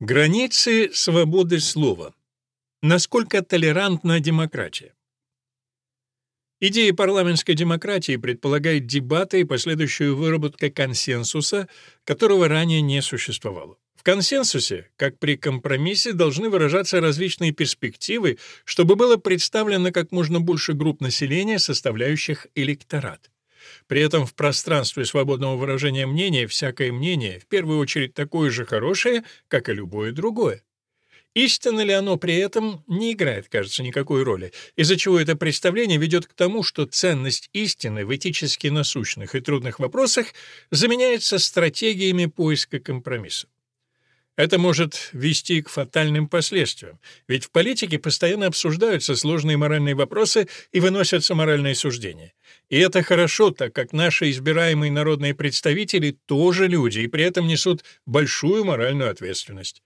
Границы свободы слова. Насколько толерантна демократия? Идея парламентской демократии предполагает дебаты и последующую выработку консенсуса, которого ранее не существовало. В консенсусе, как при компромиссе, должны выражаться различные перспективы, чтобы было представлено как можно больше групп населения, составляющих электорат. При этом в пространстве свободного выражения мнения всякое мнение в первую очередь такое же хорошее, как и любое другое. Истинно ли оно при этом не играет, кажется, никакой роли, из-за чего это представление ведет к тому, что ценность истины в этически насущных и трудных вопросах заменяется стратегиями поиска компромисса. Это может вести к фатальным последствиям, ведь в политике постоянно обсуждаются сложные моральные вопросы и выносятся моральные суждения. И это хорошо, так как наши избираемые народные представители тоже люди и при этом несут большую моральную ответственность.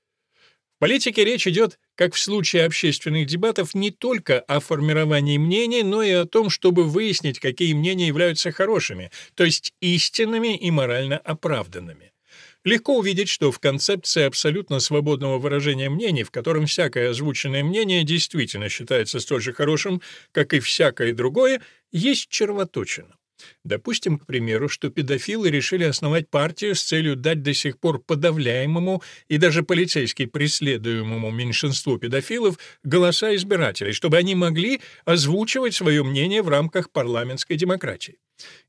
В политике речь идет, как в случае общественных дебатов, не только о формировании мнений, но и о том, чтобы выяснить, какие мнения являются хорошими, то есть истинными и морально оправданными. Легко увидеть, что в концепции абсолютно свободного выражения мнений, в котором всякое озвученное мнение действительно считается столь же хорошим, как и всякое другое, есть червоточина. Допустим, к примеру, что педофилы решили основать партию с целью дать до сих пор подавляемому и даже полицейски преследуемому меньшинству педофилов голоса избирателей, чтобы они могли озвучивать свое мнение в рамках парламентской демократии.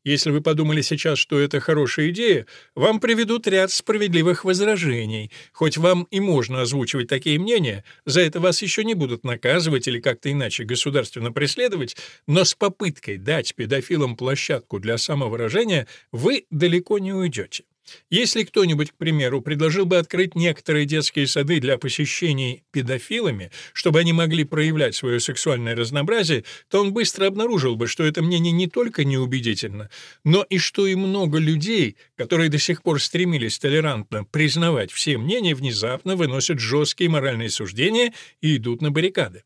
Если вы подумали сейчас, что это хорошая идея, вам приведут ряд справедливых возражений. Хоть вам и можно озвучивать такие мнения, за это вас еще не будут наказывать или как-то иначе государственно преследовать, но с попыткой дать педофилам площадку для самовыражения вы далеко не уйдете. Если кто-нибудь, к примеру, предложил бы открыть некоторые детские сады для посещений педофилами, чтобы они могли проявлять свое сексуальное разнообразие, то он быстро обнаружил бы, что это мнение не только неубедительно, но и что и много людей, которые до сих пор стремились толерантно признавать все мнения, внезапно выносят жесткие моральные суждения и идут на баррикады.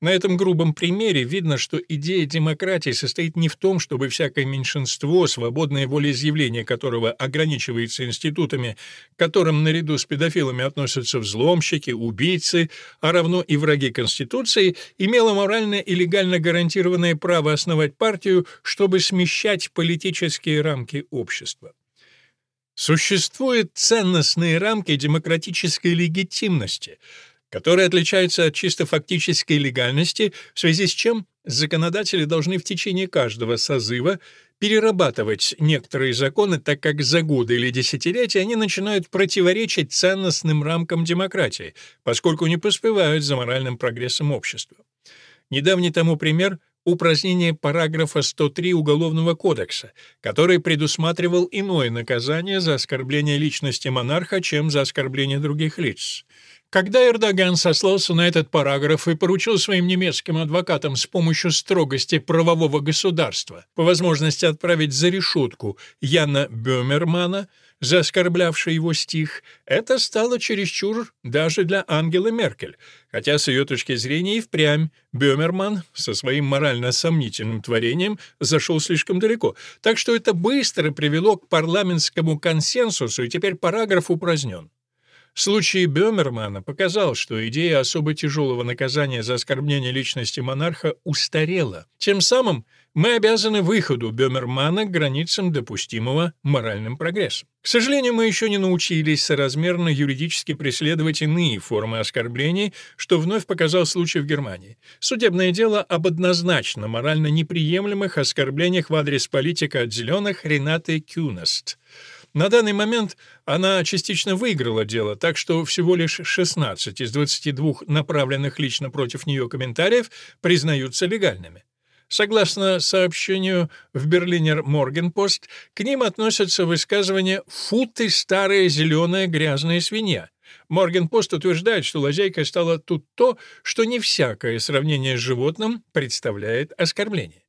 На этом грубом примере видно, что идея демократии состоит не в том, чтобы всякое меньшинство, свободное волеизъявление которого ограничивается институтами, к которым наряду с педофилами относятся взломщики, убийцы, а равно и враги Конституции, имело морально и легально гарантированное право основать партию, чтобы смещать политические рамки общества. Существуют ценностные рамки демократической легитимности — которые отличаются от чисто фактической легальности, в связи с чем законодатели должны в течение каждого созыва перерабатывать некоторые законы, так как за годы или десятилетия они начинают противоречить ценностным рамкам демократии, поскольку не поспевают за моральным прогрессом общества. Недавний тому пример — упразднение параграфа 103 Уголовного кодекса, который предусматривал иное наказание за оскорбление личности монарха, чем за оскорбление других лиц. Когда Эрдоган сослался на этот параграф и поручил своим немецким адвокатам с помощью строгости правового государства по возможности отправить за решетку Яна Бёмермана, за оскорблявший его стих, это стало чересчур даже для Ангелы Меркель, хотя с ее точки зрения и впрямь Бёмерман со своим морально сомнительным творением зашел слишком далеко, так что это быстро привело к парламентскому консенсусу, и теперь параграф упразднен. Случай Бёмермана показал, что идея особо тяжелого наказания за оскорбление личности монарха устарела. Тем самым мы обязаны выходу Бёмермана к границам допустимого моральным прогрессом. К сожалению, мы еще не научились соразмерно юридически преследовать иные формы оскорблений, что вновь показал случай в Германии. Судебное дело об однозначно морально неприемлемых оскорблениях в адрес политика от «зеленых» Ренаты Кюнест — на данный момент она частично выиграла дело, так что всего лишь 16 из 22 направленных лично против нее комментариев признаются легальными. Согласно сообщению в Берлинер Моргенпост, к ним относятся высказывания «фу ты, старая зеленая грязная свинья». Моргенпост утверждает, что лазейкой стало тут то, что не всякое сравнение с животным представляет оскорбление.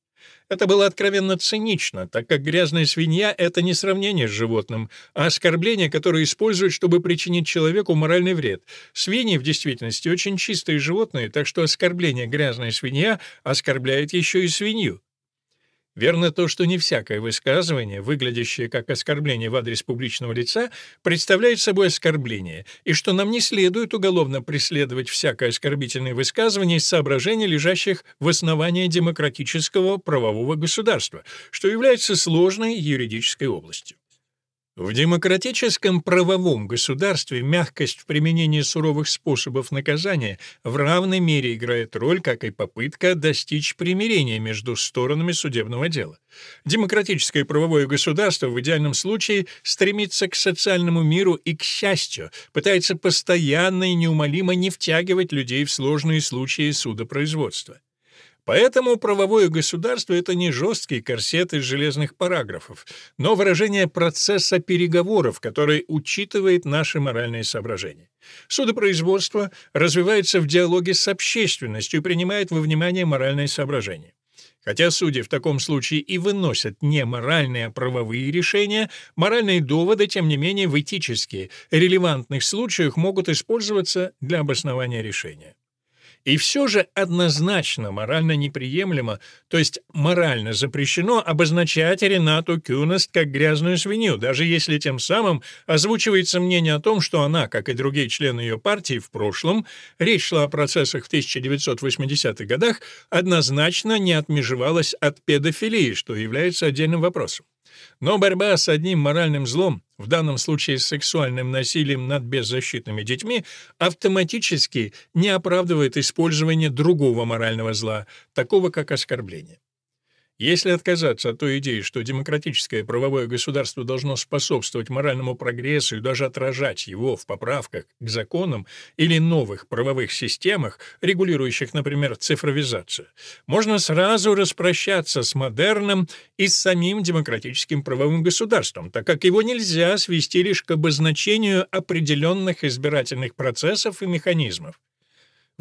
Это было откровенно цинично, так как грязная свинья — это не сравнение с животным, а оскорбление, которое используют, чтобы причинить человеку моральный вред. Свиньи в действительности очень чистые животные, так что оскорбление «грязная свинья» оскорбляет еще и свинью. Верно то, что не всякое высказывание, выглядящее как оскорбление в адрес публичного лица, представляет собой оскорбление, и что нам не следует уголовно преследовать всякое оскорбительное высказывание из соображений, лежащих в основании демократического правового государства, что является сложной юридической областью. В демократическом правовом государстве мягкость в применении суровых способов наказания в равной мере играет роль, как и попытка достичь примирения между сторонами судебного дела. Демократическое правовое государство в идеальном случае стремится к социальному миру и к счастью, пытается постоянно и неумолимо не втягивать людей в сложные случаи судопроизводства. Поэтому правовое государство — это не жесткий корсет из железных параграфов, но выражение процесса переговоров, который учитывает наши моральные соображения. Судопроизводство развивается в диалоге с общественностью и принимает во внимание моральные соображения. Хотя судьи в таком случае и выносят не моральные, а правовые решения, моральные доводы, тем не менее, в этические, релевантных случаях могут использоваться для обоснования решения. И все же однозначно морально неприемлемо, то есть морально запрещено обозначать Ренату Кюнест как грязную свинью, даже если тем самым озвучивается мнение о том, что она, как и другие члены ее партии в прошлом, речь шла о процессах в 1980-х годах, однозначно не отмежевалась от педофилии, что является отдельным вопросом. Но борьба с одним моральным злом, в данном случае с сексуальным насилием над беззащитными детьми, автоматически не оправдывает использование другого морального зла, такого как оскорбление. Если отказаться от той идеи, что демократическое правовое государство должно способствовать моральному прогрессу и даже отражать его в поправках к законам или новых правовых системах, регулирующих, например, цифровизацию, можно сразу распрощаться с модерном и с самим демократическим правовым государством, так как его нельзя свести лишь к обозначению определенных избирательных процессов и механизмов.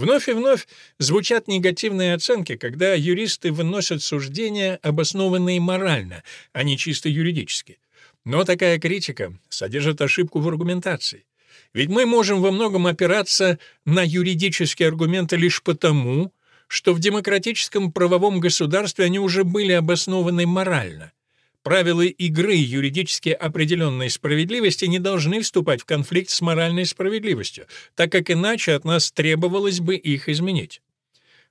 Вновь и вновь звучат негативные оценки, когда юристы выносят суждения, обоснованные морально, а не чисто юридически. Но такая критика содержит ошибку в аргументации. Ведь мы можем во многом опираться на юридические аргументы лишь потому, что в демократическом правовом государстве они уже были обоснованы морально. Правила игры юридически определенной справедливости не должны вступать в конфликт с моральной справедливостью, так как иначе от нас требовалось бы их изменить.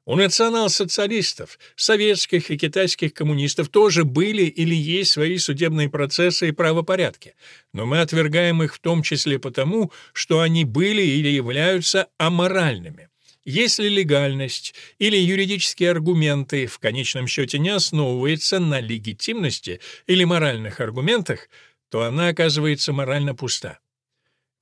У национал-социалистов, советских и китайских коммунистов тоже были или есть свои судебные процессы и правопорядки, но мы отвергаем их в том числе потому, что они были или являются аморальными. Если легальность или юридические аргументы в конечном счете не основываются на легитимности или моральных аргументах, то она оказывается морально пуста.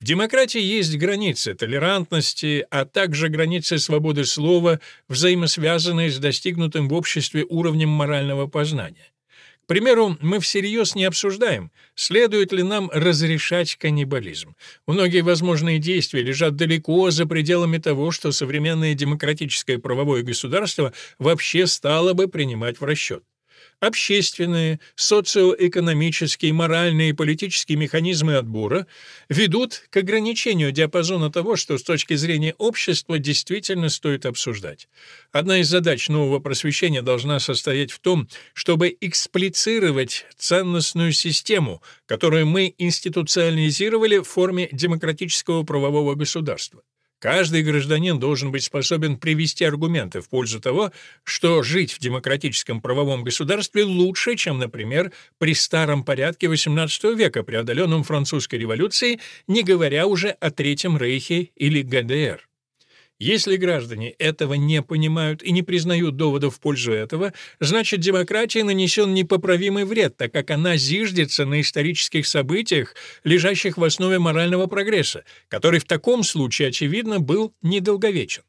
В демократии есть границы толерантности, а также границы свободы слова, взаимосвязанные с достигнутым в обществе уровнем морального познания примеру, мы всерьез не обсуждаем, следует ли нам разрешать каннибализм. Многие возможные действия лежат далеко за пределами того, что современное демократическое правовое государство вообще стало бы принимать в расчет. Общественные, социоэкономические, моральные и политические механизмы отбора ведут к ограничению диапазона того, что с точки зрения общества действительно стоит обсуждать. Одна из задач нового просвещения должна состоять в том, чтобы эксплицировать ценностную систему, которую мы институционализировали в форме демократического правового государства. Каждый гражданин должен быть способен привести аргументы в пользу того, что жить в демократическом правовом государстве лучше, чем, например, при старом порядке XVIII века, преодоленном французской революцией, не говоря уже о Третьем Рейхе или ГДР. Если граждане этого не понимают и не признают доводов в пользу этого, значит демократии нанесен непоправимый вред, так как она зиждется на исторических событиях, лежащих в основе морального прогресса, который в таком случае, очевидно, был недолговечен.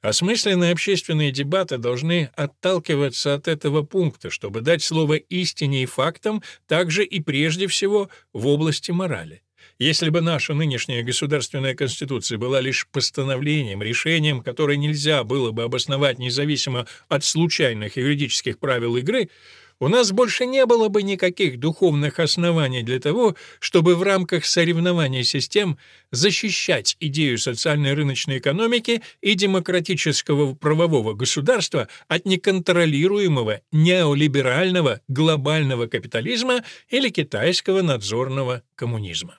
Осмысленные общественные дебаты должны отталкиваться от этого пункта, чтобы дать слово истине и фактам, также и прежде всего в области морали. Если бы наша нынешняя государственная конституция была лишь постановлением, решением, которое нельзя было бы обосновать независимо от случайных юридических правил игры, у нас больше не было бы никаких духовных оснований для того, чтобы в рамках соревнований систем защищать идею социальной рыночной экономики и демократического правового государства от неконтролируемого неолиберального глобального капитализма или китайского надзорного коммунизма.